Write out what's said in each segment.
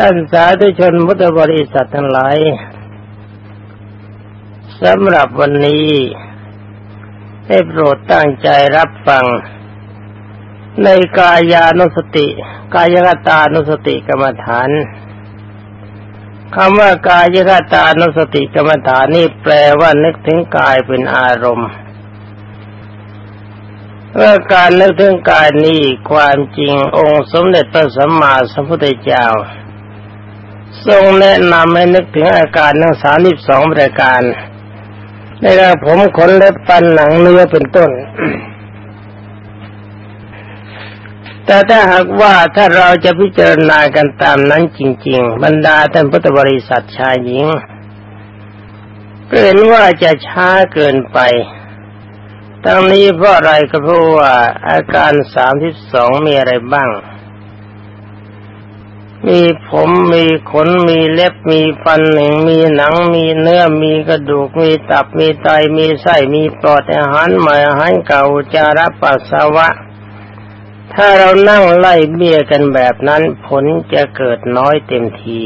ท่านสาธุชนพุทธบริษัททั้งหลายสำหรับวันนี้ให้โปรดตั้งใจรับฟัง ในกายานุสติ กายกตานุสติกรรมฐานคำว่ากายกตานุสติกรรมฐานนี่แปลว่านึกถึงกายเป็นอารมณ์เมื่อการนึกถึงกายนี้ความจริงองค์สมเด็จพระสัมมาสัมพุทธเจ้า ทรงแนะนำให้นึกถึงอาการทั้งสามสิบสองประการในเรื่ผมขนเล็บฟันหนังเนื้อเป็นต้น แต่ถ้าหากว่าถ้าเราจะพิจารณากันตามนั้นจริง ๆ บรรดาท่านพุทธบริษัทชายหญิงเห็นว่าจะช้าเกินไปทั้งนี้เพราะอะไรก็เพราะว่าอาการสามที่สองมีอะไรบ้าง มีผมมีขนมีเล็บมีฟันหนึ่งมีหนังมีเนื้อมีกระดูกมีตับมีไตมีไส้มีปอดอาหารใหม่อาหารเก่าจาระปัสสาวะ ถ้าเรานั่งไล่เบี้ยกันแบบนั้นผลจะเกิดน้อยเต็มที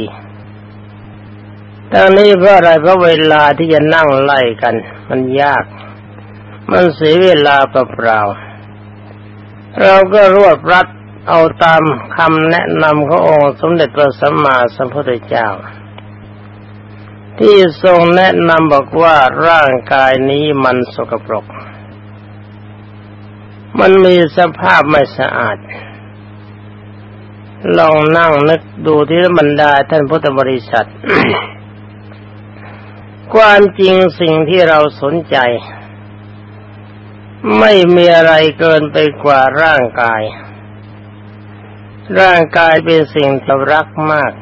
ทั้งนี้เพราะอะไรเพราะเวลาที่จะนั่งไล่กัน มันยาก มันเสียเวลาเปล่าๆเราก็รวบรัด เอาตามคำแนะนำขององค์สมเด็จพระสัมมาสัมพุทธเจ้า ที่ทรงแนะนำบอกว่าร่างกายนี้มันสกปรก มันมีสภาพไม่สะอาด ลองนั่งนึกดูที่บรรดาท่านพุทธบริษัท ความจริงสิ่งที่เราสนใจ ไม่มีอะไรเกินไปกว่าร่างกาย ร่างกายเป็นสิ่งที่รักมาก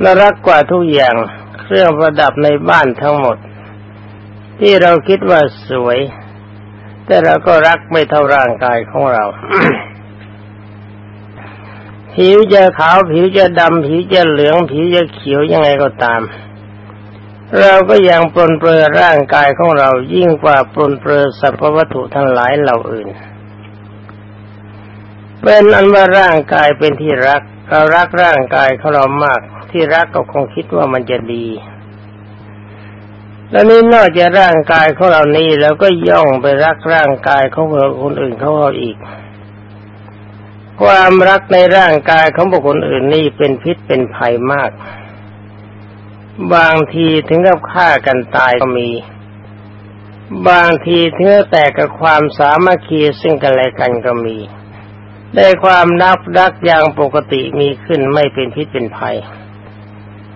และรักกว่าทุกอย่างเครื่องประดับในบ้านทั้งหมด ที่เราคิดว่าสวย แต่เราก็รักไม่เท่าร่างกายของเรา ผิวจะขาวผิวจะดำผิวจะเหลืองผิวจะเขียวยังไงก็ตาม เราก็ยังปลนเปลือร่างกายของเรายิ่งกว่าปลนเปลือสรรพวัตถุทั้งหลายเหล่าอื่น เป็นอันว่าร่างกายเป็นที่รักเรารักร่างกายของเรามาก ที่รักก็คงคิดว่ามันจะดี แล้วนี้นอกจากร่างกายของเรานี้เราก็ย่องไปรักร่างกายของคนอื่นเขาเอาอีก ความรักในร่างกายของบุคคลอื่นนี่เป็นพิษเป็นภัยมาก บางทีถึงกับฆ่ากันตายก็มี บางทีถึงแตกกับความสามัคคีซึ่งกันและกันก็มี ได้ความนับรักอย่างปกติมีขึ้นไม่เป็นพิษเป็นภัย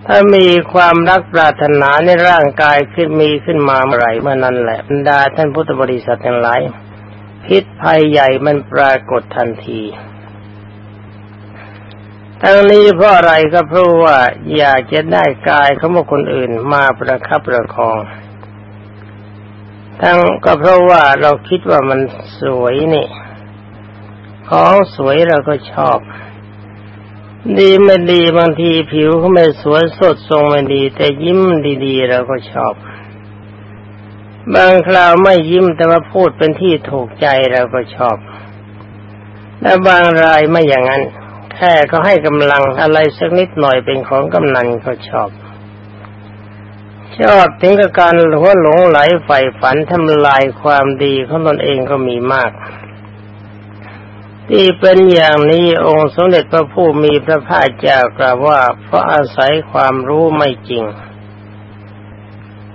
ถ้ามีความรักปรารถนาในร่างกายขึ้นมีขึ้นมาเมื่อไรเมื่อนั้นแหละบรรดาท่านพุทธบริษัททั้งหลายพิษภัยใหญ่มันปรากฏทันทีทั้งนี้เพราะอะไรก็เพราะว่าอยากจะได้กายของบุคคลอื่นมาประคับประคอง ทั้งก็เพราะว่าเราคิดว่ามันสวยนี่ ของสวยเราก็ชอบ ดีไม่ดีบางทีผิวเขาไม่สวยสดทรงไม่ดี แต่ยิ้มดีๆเราก็ชอบ บางคราวไม่ยิ้มแต่ว่าพูดเป็นที่ถูกใจเราก็ชอบและบางรายไม่อย่างนั้น แค่เขาให้กำลังอะไรสักนิดหน่อยเป็นของกำนันเขาชอบชอบถึงกับการหัวหลงไหลใฝ่ฝันทำลายความดีของตนเองก็มีมาก ที่เป็นอย่างนี้องค์สมเด็จพระผู้มีพระภาคเจ้ากล่าวว่าเพราะอาศัยความรู้ไม่จริง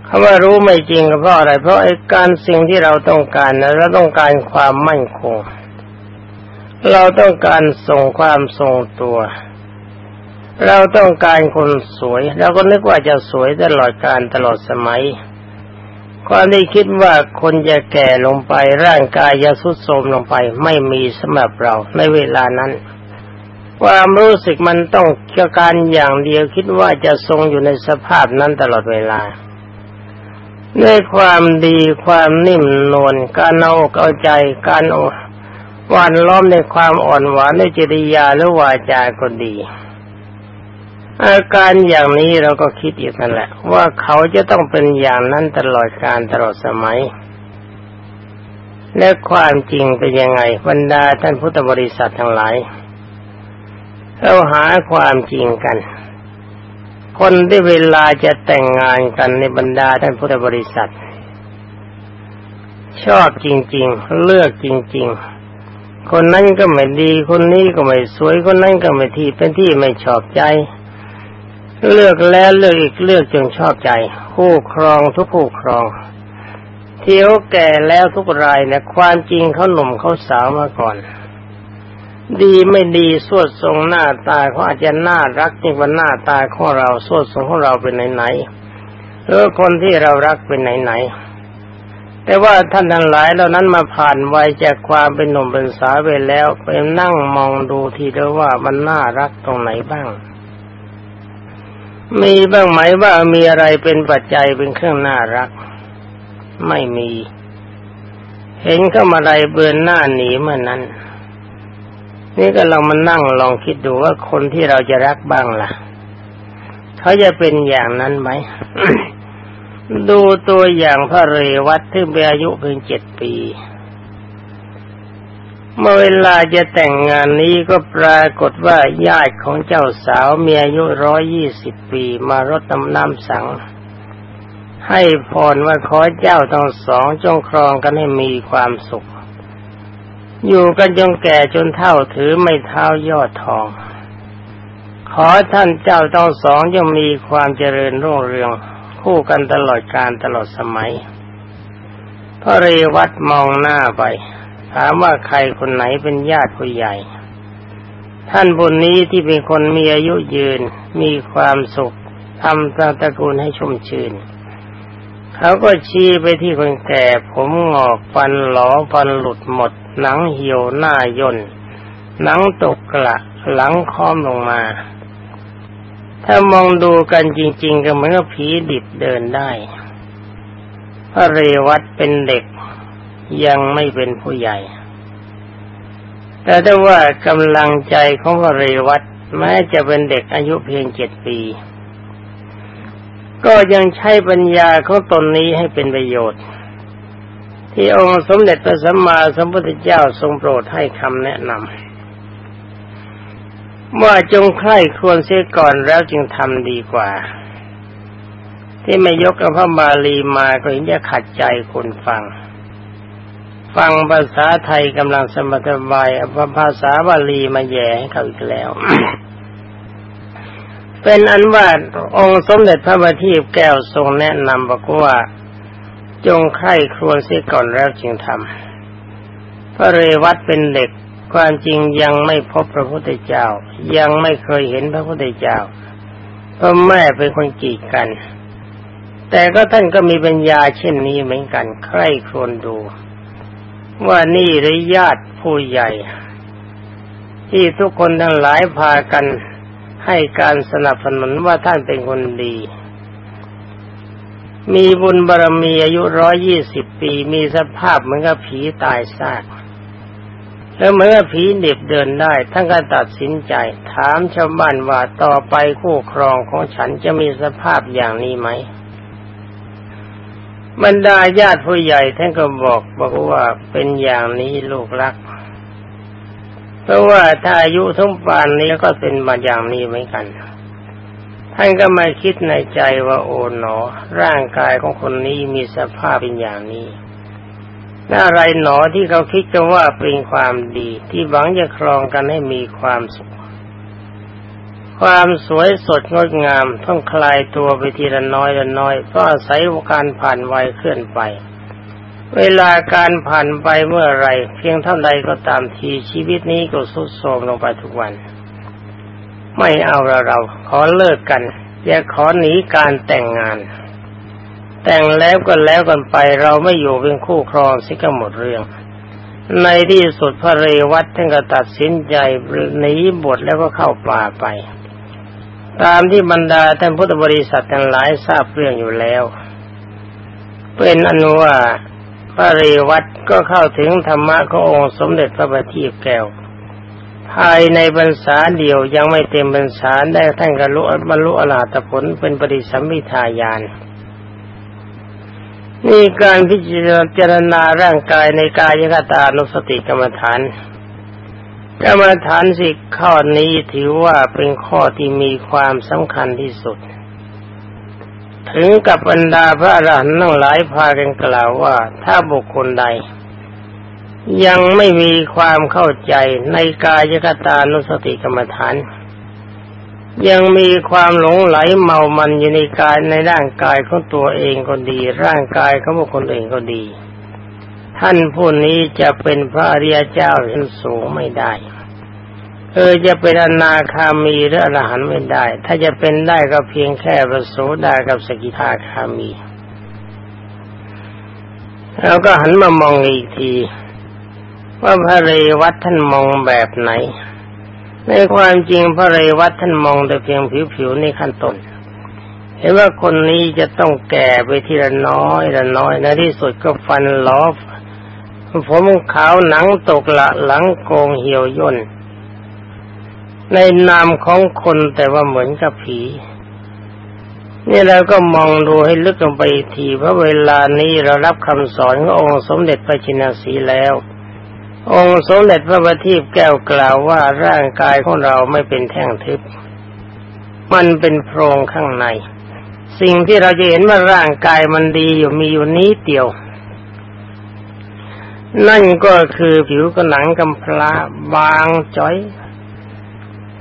คำว่ารู้ไม่จริงก็เพราะอะไร เพราะไอ้การสิ่งที่เราต้องการนะเราต้องการความมั่นคง เราต้องการส่งความทรงตัว เราต้องการคนสวย เราก็นึกว่าจะสวยตลอดการตลอดสมัย ความที่คิดว่าคนจะแก่ลงไปร่างกายจะสุดโทรมลงไปไม่มีสำหรับเราในเวลานั้น ความรู้สึกมันต้องเกี่ยวการอย่างเดียวคิดว่าจะทรงอยู่ในสภาพนั้นตลอดเวลาในความดีความนิ่มนวลการเอาเอาใจการอาวันล้อมในความอ่อนหวานในจริยาหรือวาจาก็ดี อาการอย่างนี้เราก็คิดอีกนั่นแหละ ว่าเขาจะต้องเป็นอย่างนั้นตลอดการตลอดสมัย และความจริงเป็นยังไงบรรดาท่านพุทธบริษัททั้งหลาย เราหาความจริงกัน คนที่เวลาจะแต่งงานกันในบรรดาท่านพุทธบริษัท ชอบจริง ๆ เลือกจริง ๆคนนั้นก็ไม่ดี คนนี้ก็ไม่สวย คนนั้นก็ไม่ที่เป็นที่ไม่ชอบใจ เลือกแล้วเลือกอีกเลือกจนชอบใจคู่ครองทุกคู่ครองเที่ยวแก่แล้วทุกรายนี่ยความจริงเขาหนุ่มเขาสาวมาก่อน ดีไม่ดีสวดทรงหน้าตาเขาอาจจะน่ารักยิ่งกว่าหน้าตาของเราสวดทรงของเราเป็นไหนๆหรือคนที่เรารักเป็นไหนๆแต่ว่าท่านทั้งหลายเหล่านั้นมาผ่านวัยจากความเป็นหนุ่มเป็นสาวไปแล้วไปนั่งมองดูทีเดียวว่ามันน่ารักตรงไหนบ้าง มีบ้างไหมว่ามีอะไรเป็นปัจจัยเป็นเครื่องน่ารัก ไม่มี เห็นก็มาไรเบือนหน้าหนีเมื่อนนั้น นี่ก็ลองมานั่งลองคิดดูว่าคนที่เราจะรักบ้างล่ะ เขาจะเป็นอย่างนั้นไหม ดูตัวอย่างพระเรวัตที่มีอายุเพียงเจ็ดปี เมื่อเวลาจะแต่งงานนี้ก็ปรากฏว่าญาติของเจ้าสาวมีอายุร้อยยี่สิบปีมารดน้ำน้ำสัง ให้พรว่าขอเจ้าทั้งสองจงครองกันให้มีความสุข อยู่กันจงแก่จนเท่าถือไม่เท้ายอดทอง ขอท่านเจ้าทั้งสองจงมีความเจริญรุ่งเรือง คู่กันตลอดกาลตลอดสมัยพระเรวัตมองหน้าไป ถามว่าใครคนไหนเป็นญาติผู้ใหญ่ ท่านบุญนี้ที่เป็นคนมีอายุยืน มีความสุขทำตระกูลให้ชุ่มชื่น เขาก็ชี้ไปที่คนแก่ ผมงอกฟันหลอฟันหลุดหมด หนังเหี่ยวหน้าย่นหนังตกกระหลังค้อมลงมา ถ้ามองดูกันจริง ๆ ก็เหมือนกับผีดิบเดินได้พระเรวัตเป็นเด็ก ยังไม่เป็นผู้ใหญ่ แต่ได้ว่ากำลังใจของพระเรวัตแม้จะเป็นเด็กอายุเพียงเจ็ดปี ก็ยังใช้ปัญญาของตนนี้ให้เป็นประโยชน์ ที่องค์สมเด็จพระสัมมาสัมพุทธเจ้าทรงโปรดให้คำแนะนำว่าจงใคร่ควรเสียก่อนแล้วจึงทำดีกว่า ที่ไม่ยกพระบาลีมาก็เห็นจะขัดใจคนฟัง ฟังภาษาไทยกำลังสมบายภาษาบาลีมาแย่ให้เขาอีกแล้ว เป็นอันว่าองค์สมเด็จพระบัณฑิตแก้วทรงแนะนำบอกว่า จงไข้ครวญเสียก่อนแล้วจึงทำพระเรวัตเป็นเด็กความจริงยังไม่พบพระพุทธเจ้า ยังไม่เคยเห็นพระพุทธเจ้าเพราะแม่เป็นคนกีดกัน แต่ก็ท่านก็มีปัญญาเช่นนี้เหมือนกัน ใครครวญดู ว่านี่หรือญาติผู้ใหญ่ ที่ทุกคนทั้งหลายพากันให้การสนับสนุนว่าท่านเป็นคนดี มีบุญบารมีอายุร้อยยี่สิบปี มีสภาพเหมือนกับผีตายซาก แล้วเมื่อผีเด็บเดินได้ท่านก็ตัดสินใจ ถามชาวบ้านว่าต่อไปคู่ครองของฉันจะมีสภาพอย่างนี้ไหม บรรดาญาติผู้ใหญ่ท่านก็บอกบอกว่าเป็นอย่างนี้ลูกรัก เพราะว่าถ้าอายุทั้งปานนี้ก็เป็นมาอย่างนี้เหมือนกันท่านก็มาคิดในใจว่าโอ๋หนอ ร่างกายของคนนี้มีสภาพเป็นอย่างนี้อะไรหนอที่เขาคิดกันว่าเป็นความดีที่หวังจะครองกันให้มีความสุข ความสวยสดงดงามต้องคลายตัวไปทีละน้อยละน้อยเพราะอาศัยการผ่านวัยเคลื่อนไป เวลาการผ่านไปเมื่อไรเพียงเท่าใดก็ตามทีชีวิตนี้ก็สุดโทรมลงไปทุกวัน ไม่เอาเราเราขอเลิกกัน อย่าขอหนีการแต่งงาน แต่งแล้วก็แล้วกันไปเราไม่อยู่เป็นคู่ครองสิก็หมดเรื่องในที่สุดพระเรวัตท่านก็ตัดสินใจหนีบทแล้วก็เข้าป่าไป ตามที่บรรดาท่านพุทธบริษัททั้งหลายทราบเรื่องอยู่แล้ว เป็นอนุว่าพระเรวัตก็เข้าถึงธรรมะขององค์สมเด็จพระบัณฑิตแก้ว ภายในบรรษาเดียวยังไม่เต็มบรรษาได้ท่านกรุบรรลุอรหัตผลเป็นปริสัมมิทายานนี่การพิจารณาร่างกายในกายกตานุสติกรรมฐาน กรรมฐานสิกข้อนี้ถือว่าเป็นข้อที่มีความสำคัญที่สุด ถึงกับบรรดาพระอรหันต์ทั้งหลายพากันกล่าวว่าถ้าบุคคลใด ยังไม่มีความเข้าใจในกายกตานุสติกรรมฐาน ยังมีความหลงไหลเมามันอยู่ในกายในร่างกายของตัวเองก็ดี ร่างกายของบุคคลเองก็ดี ท่านผู้นี้จะเป็นพระอริยเจ้าชั้นสูงไม่ได้เออจะเป็นอนาคามีหรืออรหันต์ไม่ได้ ถ้าจะเป็นได้ก็เพียงแค่ประโสดากับสกิทาคามี แล้วก็หันมามองอีกที ว่าพระเรวัตท่านมองแบบไหน ในความจริงพระเรวัตท่านมองแต่เพียงผิวๆในขั้นต้นเห็นว่าคนนี้จะต้องแก่ไปทีละน้อยละน้อยในที่สุดก็ฟันล้อ ผมขาวหนังตกละหลังโกงเหี่ยวย่น ในนามของคนแต่ว่าเหมือนกับผี นี่เราก็มองดูให้ลึกลงไปทีเพราะเวลานี้เรารับคำสอนขององค์สมเด็จพระจินสีแล้ว องค์สมเด็จพระบัณฑิตแก้วกล่าวว่าร่างกายของเราไม่เป็นแท่งทิพมันเป็นโพรงข้างใน สิ่งที่เราจะเห็นว่าร่างกายมันดีอยู่มีอยู่นี้เดียว นั่นก็คือผิวกระหนังกำพร้าบางจ้อย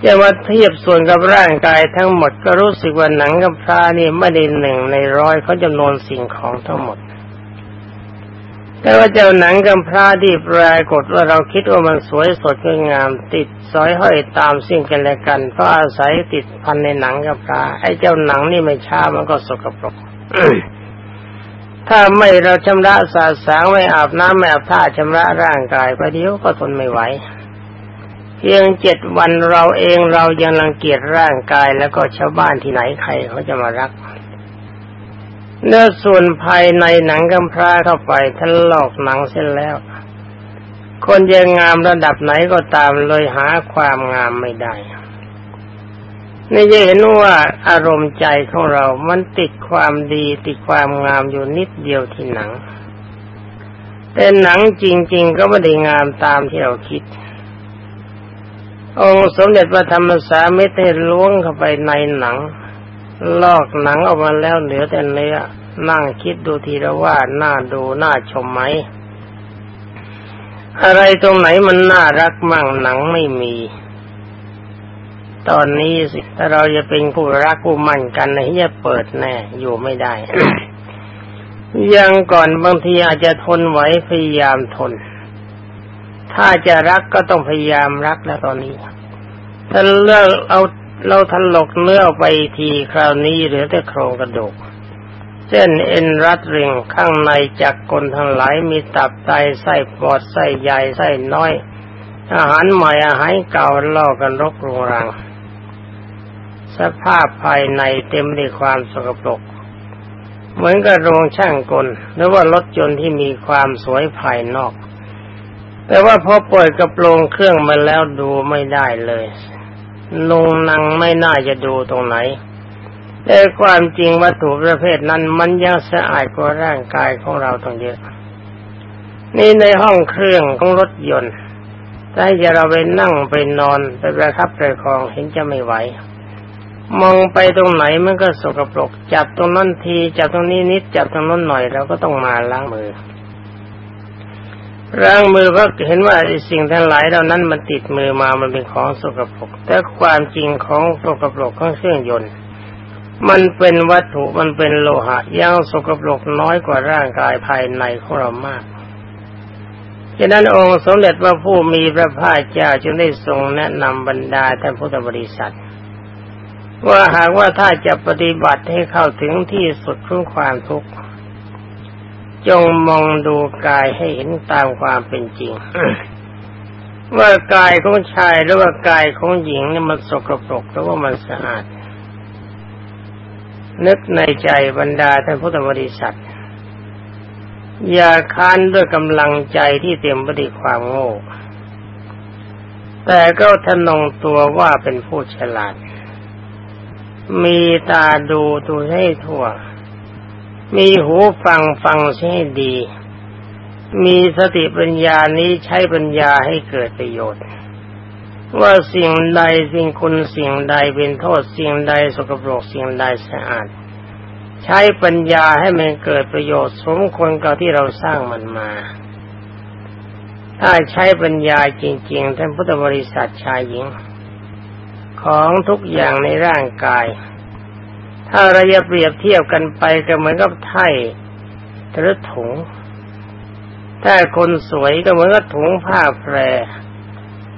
จะมาเทียบส่วนกับร่างกายทั้งหมดก็รู้สึกว่าหนังกับพระนี่ไม่ได้หนึ่งในร้อยเขาจำนวนสิ่งของทั้งหมด แต่ว่าเจ้าหนังกำพร้าที่ปรากฏว่าเราคิดว่ามันสวยสดงาม ติดสอยห้อยตามสิ่งกันและกัน เพราะอาศัยติดพันในหนังกำพร้าไอ้เจ้าหนังนี่ไม่ช้ามันก็สกปรก ถ้าไม่เราชำระสาสางไม่อาบน้ำไม่อาบท่าชำระร่างกายไปเดียวก็ทนไม่ไหว เพียงเจ็ดวันเราเองเรายังรังเกียจร่างกายแล้วก็ชาวบ้านที่ไหนใครเขาจะมารักเนื้อส่วนภายในหนังกำพร้าเข้าไปท่านลอกหนังเส้นแล้ว คนยังงามระดับไหนก็ตามเลยหาความงามไม่ได้ นี่จะเห็นว่าอารมณ์ใจของเรา มันติดความดีติดความงามอยู่นิดเดียวที่หนัง แต่หนังจริง ๆ ก็ไม่ได้งามตามที่เราคิด องค์สมเด็จพระธรรมสามิตรล้วงเข้าไปในหนัง ลอกหนังออกมาแล้วเหลือแต่เนื้อนั่งคิดดูทีละว่าน่าดูน่าชมไหม อะไรตรงไหนมันน่ารักมั่งหนังไม่มี ตอนนี้สิถ้าเราจะเป็นผู้รักผู้มั่นกันนะจะเปิดแน่อยู่ไม่ได้ ยังก่อนบางทีอาจจะทนไหวพยายามทน ถ้าจะรักก็ต้องพยายามรักแล้วตอนนี้ ถ้าเลือกเอาเราทันหลกเนื้อไปทีคราวนี้เหลือแต่โครงกระดูกเส้นเอ็นรัดริงข้างในจากกลทั้งหลายมีตับไตไส้ปอดไส้ใหญ่ไส้น้อย อาหารใหม่อาหารเก่าล่อกันรกรุงรัง สภาพภายในเต็มด้วยความสกปรก เหมือนกับโรงช่างกล หรือว่ารถยนต์ที่มีความสวยภายนอก แต่ว่าพอเปล่อยกระโปรงเครื่องมาแล้วดูไม่ได้เลยนุงนังไม่น่าจะดูตรงไหน แต่ความจริงวัตถุประเภทนั้นมันยังสะอาดกว่าร่างกายของเราต้องเยอะ นี่ในห้องเครื่องของรถยนต์ถ้าจะเราไปนั่งไปนอนไปประคับประคองเห็นจะไม่ไหว มองไปตรงไหนมันก็สกปรก จับตรงนั้นที จับตรงนี้นิด จับตรงนั้นหน่อยเราก็ต้องมาล้างมือล้างมือเพราะเห็นว่าสิ่งทั้งหลายเหล่านั้นมันติดมือมามันเป็นของสกปรก แต่ความจริงของสกปรกของเครื่องยนต์ มันเป็นวัตถุมันเป็นโลหะยังสกปรกน้อยกว่าร่างกายภายในของเรามากฉะนั้นองค์สมเด็จพระผู้มีพระภาคเจ้าจึงได้ทรงแนะนำบรรดาท่านพุทธบริษัท ว่าหากว่าถ้าจะปฏิบัติให้เข้าถึงที่สุดของความทุกข์จงมองดูกายให้เห็นตามความเป็นจริง ว่ากายของชายหรือว่ากายของหญิงนี่มันสกปรกหรือว่ามันสะอาด นึกในใจบรรดาท่านพุทธบริษัท อย่าค้านด้วยกำลังใจที่เต็มไปด้วยความโง่แต่ก็ทนงตัวว่าเป็นผู้ฉลาด มีตาดูดูให้ทั่ว มีหูฟังฟังใช้ดี มีสติปัญญานี้ใช้ปัญญาให้เกิดประโยชน์ ว่าสิ่งใดสิ่งคุณสิ่งใดเป็นโทษสิ่งใดสกปรกสิ่งใดสะอาด ใช้ปัญญาให้มันเกิดประโยชน์สมควรกับที่เราสร้างมันมา ถ้าใช้ปัญญาจริง ๆ ท่านพุทธบริษัทชายหญิง ของทุกอย่างในร่างกาย ถ้าเราจะเปรียบเทียบกันไปก็เหมือนกับไถ่หรือถุง ถ้าคนสวยก็เหมือนกับถุงผ้าแพร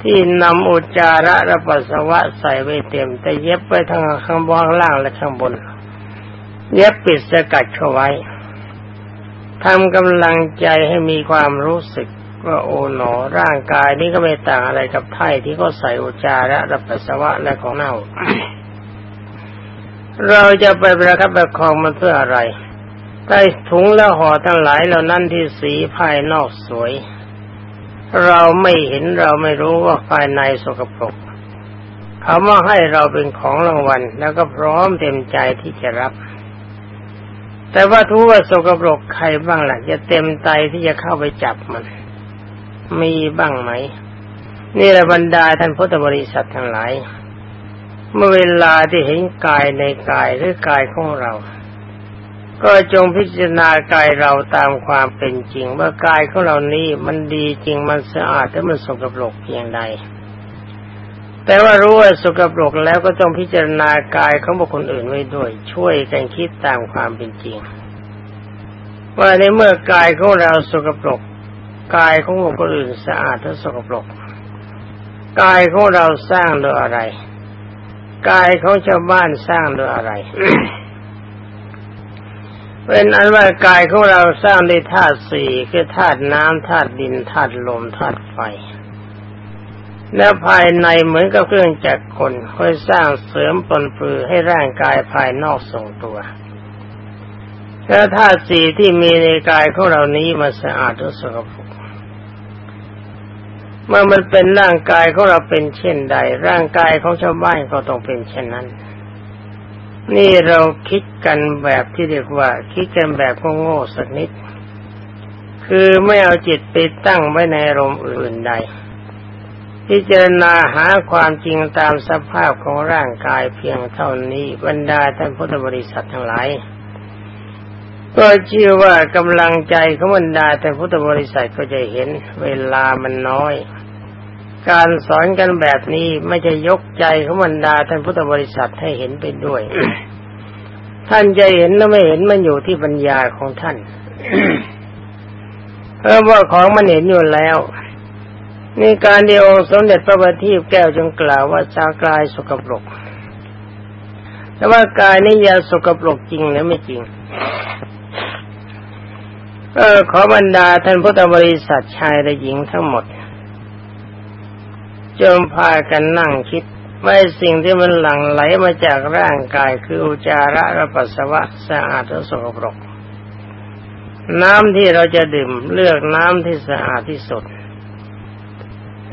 ที่นำอุจจาระและปัสสาวะใส่ไว้เต็ม แต่เย็บไปทั้งข้างบนล่างและข้างบน เย็บปิดสกัดเข้าไว้ทำกำลังใจให้มีความรู้สึก ว่าโอ๋หนอร่างกายนี้ก็ไม่ต่างอะไรกับไถ่ที่เขาใส่อุจจาระและปัสสาวะและของเน่า เราจะไปประคับประคองมันเพื่ออะไรใต้ถุงและห่อทั้งหลายเหล่านั้นที่สีภายนอกสวย เราไม่เห็นเราไม่รู้ว่าภายในสกปรกเขามาให้เราเป็นของรางวัล แล้วก็พร้อมเต็มใจที่จะรับ แต่ว่าทุกว่าสกปรกใครบ้างล่ะจะเต็มใจที่จะเข้าไปจับมัน มีบ้างไหม นี่แหละบรรดาท่านพุทธบริษัททั้งหลาย เมื่อเวลาที่เห็นกายในกายหรือกายของเรา ก็จงพิจารณากายเราตามความเป็นจริง ว่ากายของเรานี้มันดีจริงมันสะอาดแต่มันสกปรกเพียงใดแต่ว่ารู้ว่าสกปรกแล้วก็ต้องพิจารณากายของบุคคลอื่นไว้ด้วย ช่วยกันคิดตามความเป็นจริง ว่าในเมื่อกายของเราสกปรก กายของบุคคลอื่นสะอาดและสกปรก กายของเราสร้างโดยอะไร กายของชาวบ้านสร้างโดยอะไร เป็นอันว่ากายของเราสร้างด้วยธาตุสี่คือธาตุน้ำธาตุดินธาตุลมธาตุไฟ และภายในเหมือนกับเครื่องจักรกลค่อยสร้างเสริมปนปือให้ร่างกายภายนอกส่งตัวและธาตุสี่ที่มีในกายของเรานี้มันสะอาดทุกสกปรก เมื่อมันเป็นร่างกายของเราเป็นเช่นใด ร่างกายของชาวบ้านก็ต้องเป็นเช่นนั้น นี่เราคิดกันแบบที่เรียกว่า คิดกันแบบโง่สักนิด คือไม่เอาจิตไปตั้งไว้ในอารมณ์อื่นใดพิจารณาหาความจริงตามสภาพของร่างกายเพียงเท่านี้บรรดาท่านพุทธบริษัททั้งหลายก็เชื่อว่ากำลังใจของบรรดาท่านพุทธบริษัทก็จะเห็นเวลามันน้อย การสอนกันแบบนี้ไม่จะยกใจของบรรดาท่านพุทธบริษัทให้เห็นไปด้วย ท่านจะเห็นหรือไม่เห็นมันอยู่ที่ปัญญาของท่านเพราะว่าของมันเห็นอยู่แล้วนี่การเดียวสมเด็จพระบัณฑิตแก้วจึงกล่าวว่าชากายสกปรกแต่ว่ากายนี้ยาสกปรกจริงหรือไม่จริง เออขอบรรดาท่านพุทธบริษัทชายและหญิงทั้งหมด จงพากันนั่งคิดว่สิ่งที่มันหลั่งไหลมาจากร่างกายคืออุจาระและปัสสาวะสะอาดและสกปรก น้ำที่เราจะดื่มเลือกน้ำที่สะอาดที่สุด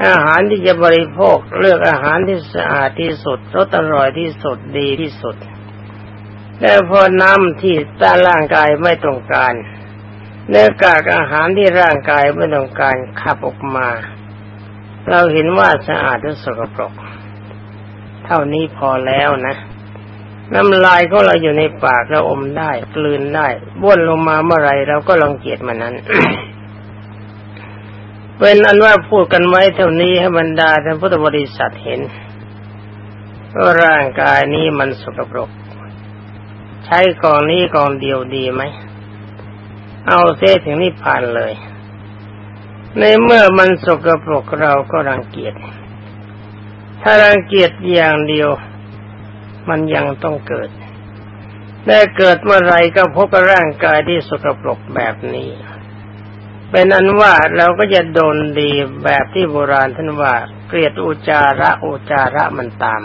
อาหารที่จะบริโภคเลือกอาหารที่สะอาดที่สุดรสอร่อยที่สุดดีที่สุดแต่พอน้ำที่ต้านร่างกายไม่ต้องการเนื้อกากอาหารที่ร่างกายไม่ต้องการขับออกมา เราเห็นว่าสะอาดหรือสกปรก เท่านี้พอแล้วนะ น้ำลายของเราอยู่ในปากเราอมได้ กลืนได้บ้วนลงมาเมื่อไรเราก็ลองเกียดมันนั้นเป็นอันว่าพูดกันไว้เท่านี้ให้บรรดาท่านพุทธบริษัทเห็นว่าร่างกายนี้มันสกปรก ใช้กองนี้กองเดียวดีไหม เอาเส้ถึงนี่ผ่านเลย ในเมื่อมันสกปรกเราก็รังเกียจ ถ้ารังเกียจอย่างเดียว มันยังต้องเกิดได้เกิดเมื่อไรก็พบกับร่างกายที่สกปรกแบบนี้ เป็นนั้นว่าเราก็จะโดนดีแบบที่โบราณท่านว่าเกลียดอุจาระอุจาระมันตาม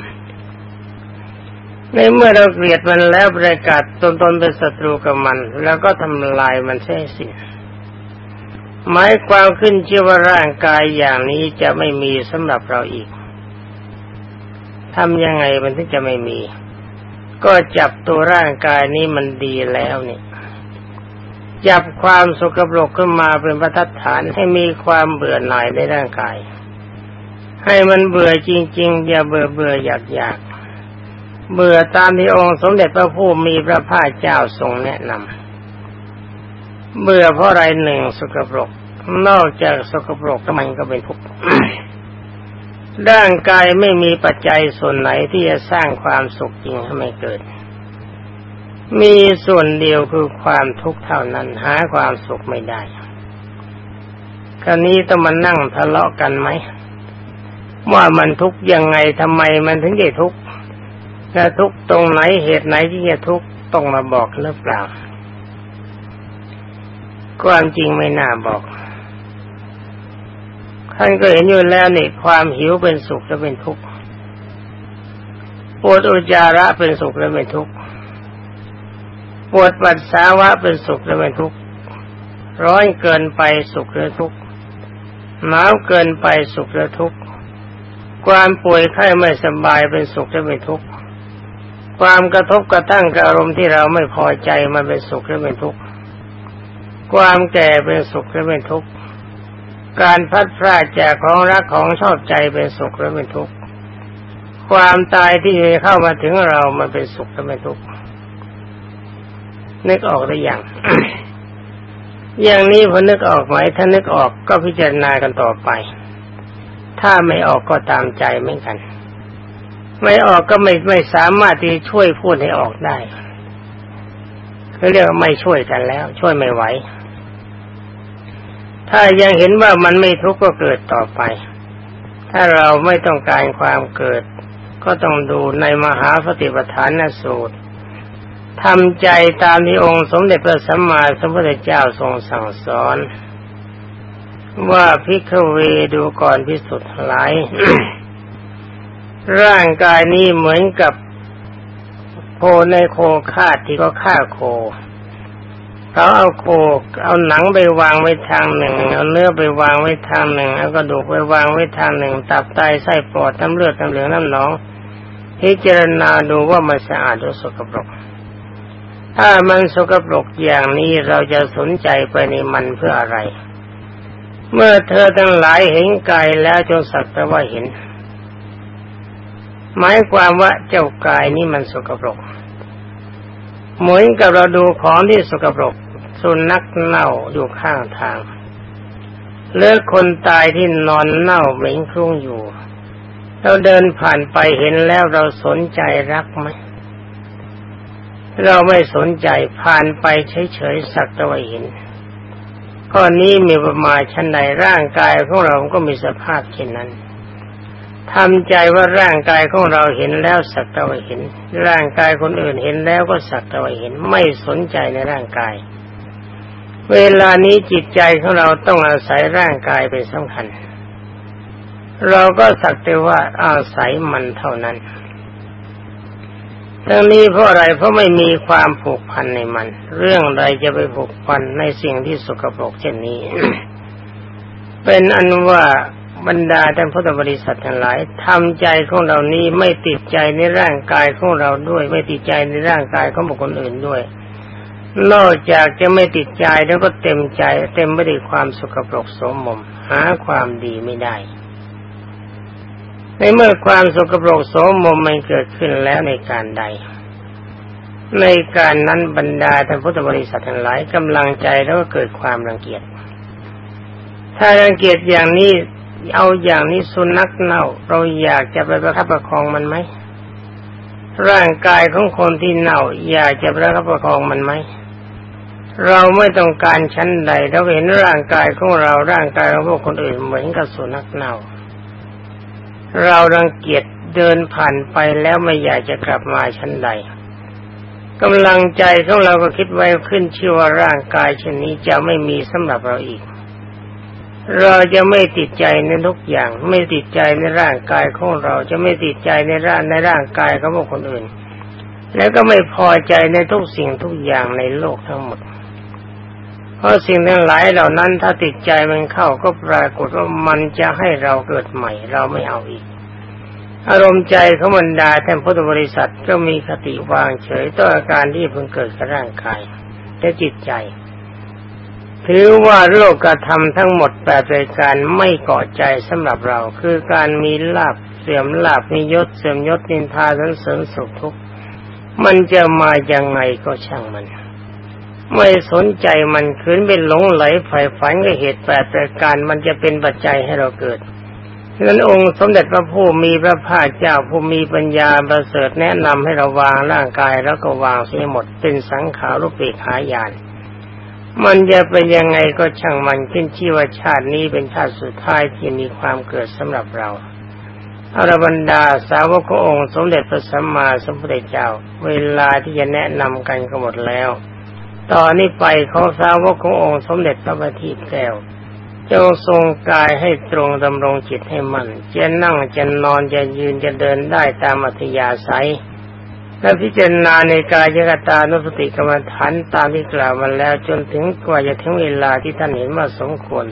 ในเมื่อเราเกลียดมันแล้วประกาศตนตนเป็นศัตรูกับมัน แล้วก็ทำลายมันใช่สิ หมายความขึ้นเชื่อว่าร่างกายอย่างนี้จะไม่มีสำหรับเราอีกทำยังไงมันถึงจะไม่มี ก็จับตัวร่างกายนี้มันดีแล้วนี่จับความสกปรกขึ้นมาเป็นประทัดฐานให้มีความเบื่อหน่ายในร่างกาย ให้มันเบื่อจริง ๆ อย่าเบื่อเบื่ออยากอยากเบื่อตามที่องค์สมเด็จพระผู้มีพระภาคเจ้าทรงแนะนำ เบื่อเพราะอะไรหนึ่งสกปรก นอกจากสกปรกมันก็เป็นทุกข์ร่างกายไม่มีปัจจัยส่วนไหนที่จะสร้างความสุขจริงให้ไม่เกิด มีส่วนเดียวคือความทุกข์เท่านั้นหาความสุขไม่ได้คราวนี้ต้องมานั่งทะเลาะกันไหมว่ามันทุกข์ยังไงทำไมมันถึงได้ทุกข์จะทุกข์ตรงไหนเหตุไหนที่จะทุกข์ต้องมาบอกหรือเปล่า ความจริงไม่น่าบอกท่านก็เห็นอยู่แล้วนี่ความหิวเป็นสุขและเป็นทุกข์ปวดอุจจาระเป็นสุขและเป็นทุกข์ปวดปัสสาวะเป็นสุขและเป็นทุกข์ร้อนเกินไปสุขหรือทุกข์หนาวเกินไปสุขหรือทุกข์ความป่วยไข้ไม่สบายเป็นสุขและเป็นทุกข์ความกระทบกระทั่งกับอารมณ์ที่เราไม่พอใจมันเป็นสุขและเป็นทุกข์ ความแก่เป็นสุขและเป็นทุกข์ การพัดพลาดจากของรักของชอบใจเป็นสุขหรือเป็นทุกข์ ความตายที่จะเข้ามาถึงเรามันเป็นสุขหรือเป็นทุกข์ นึกออกหรือยังอย่างนี้พอนึกออกไหม ถ้านึกออกก็พิจารณากันต่อไป ถ้าไม่ออกก็ตามใจเหมือนกัน ไม่ออกก็ไม่ไม่สามารถที่ช่วยพูดให้ออกได้เขาเรียกว่าไม่ช่วยกันแล้ว ช่วยไม่ไหว ถ้ายังเห็นว่ามันไม่ทุกข์ก็เกิดต่อไป ถ้าเราไม่ต้องการความเกิด ก็ต้องดูในมหาปฏิปทานสูตรทำใจตามที่องค์สมเด็จพระสัมมาสัมพุทธเจ้าทรงสั่งสอน ว่าพิกเวดูก่อนพิสุทธิ์หลายร่างกายนี้เหมือนกับโคในโคคาดที่ก็ฆ่าโค เขาเอาโคเอาหนังไปวางไว้ทางหนึ่ง เอาเนื้อไปวางไว้ทางหนึ่ง เอากระดูกไปวางไว้ทางหนึ่ง ตับไตไส้ปอดน้ำเลือดน้ำเหลืองน้ำหนองพิจารณาดูว่ามันสะอาดหรือสกปรก ถ้ามันสกปรกอย่างนี้เราจะสนใจไปในมันเพื่ออะไร เมื่อเธอทั้งหลายเห็นกายแล้วจงสักแต่ว่าเห็น หมายความว่าเจ้ากายนี้มันสกปรก เหมือนกับเราดูของที่สกปรก สุนัขเน่าอยู่ข้างทางเลือคนตายที่นอนเน่าเหม็นคลุ้งอยู่ เราเดินผ่านไปเห็นแล้วเราสนใจรักไหมเราไม่สนใจผ่านไปเฉยๆสักต่ว่าเห็นก้อนนี้มีประมาณชั้นใดร่างกายของเราก็มีสภาพเช่นนั้นทำใจว่าร่างกายของเราเห็นแล้วสักต่ว่าเห็น ร่างกายคนอื่นเห็นแล้วก็สักต่ว่าเห็น ไม่สนใจในร่างกาย เวลานี้จิตใจของเราต้องอาศัยร่างกายเป็นสำคัญ เราก็สักแต่ว่าอาศัยมันเท่านั้น ทั้งนี้เพราะอะไรเพราะไม่มีความผูกพันในมัน เรื่องใดจะไปผูกพันในสิ่งที่สกปรกเช่นนี้ เป็นอันว่าบรรดาท่านพุทธบริษัททั้งหลายทำใจของเรานี้ไม่ติดใจในร่างกายของเราด้วย ไม่ติดใจในร่างกายของบุคคลอื่นด้วย นอกจากจะไม่ติดใจแล้วก็เต็มใจ เต็มไปด้วยความสุขปรกสมมม หาความดีไม่ได้ ในเมื่อความสุขปรกสมมมมันเกิดขึ้นแล้วในการใด ในการนั้นบรรดาท่านพุทธบริษัททั้งหลายกำลังใจแล้วก็เกิดความรังเกียจ ถ้ารังเกียจอย่างนี้เอาอย่างนี้สุนัขเน่า เราอยากจะไปประคับประคองมันไหม ร่างกายของคนที่เน่าอยากจะประคับประคองมันไหมเราไม่ต้องการชั้นใดเราเห็นร่างกายของเราร่างกายของพวกคนอื่นเหมือนกับสุนัขเน่า เรารังเกียจเดินผ่านไปแล้วไม่อยากจะกลับมาชั้นใดกำลังใจของเราก็คิดไว้ขึ้นชื่อว่าร่างกายชนนี้จะไม่มีสำหรับเราอีก เราจะไม่ติดใจในทุกอย่าง ไม่ติดใจในร่างกายของเราจะไม่ติดใจในร่างในร่างกายของพวกคนอื่น แล้วก็ไม่พอใจในทุกสิ่งทุกอย่างในโลกทั้งหมด เพราะสิ่งทั้งหลายเหล่านั้นถ้าติดใจมันเข้าก็ปรากฏว่ามันจะให้เราเกิดใหม่ เราไม่เอาอีก อารมณ์ใจของบรรดาท่านพุทธบริษัทก็มีคติวางเฉยต่ออาการที่เพิ่งเกิดกับร่างกายและจิตใจ ถือว่าโลกกระทำทั้งหมดแปดรายการไม่ก่อใจสำหรับเรา คือการมีลาบเสื่อมลาบมียศเสื่อมยศนินทาสันเสริญสุขทุกข์มันจะมาอยังไงก็ช่างมัน ไม่สนใจมันคืนเป็นหลงไหลฝ่ฝันกับเหตุแปดรายการมันจะเป็นปัจจัยให้เราเกิดฉะนั้นองค์สมเด็จพระผู้มีพระภาคเจ้าผู้มีปัญญาประเสริฐแนะนำให้เราวางร่างกายแล้วก็วางเสียหมดเป็นสังขารุปเปกขายาน มันจะเป็นยังไงก็ช่างมันขึ้นชื่ว่าชาตินี้เป็นชาติสุดท้ายที่มีความเกิดสำหรับเราอรบรรดาสาวกขององค์สมเด็จพระสัมมาสัมพุทธเจ้า เวลาที่จะแนะนำกันก็หมดแล้ว ตอนนี้ไปเขาสาวกขององค์สมเด็จพระบัณฑิตแก้วจงทรงกายให้ตรงดำรงจิตให้มันจะนั่งจะนอนจะยืนจะเดินได้ตามอัธยาศัย และพิจารณาในกายกตานุสติกรรมฐานตามที่กล่าวมาแล้วจนถึงกว่าจะถึงเวลาที่ท่านเห็นว่าสมควร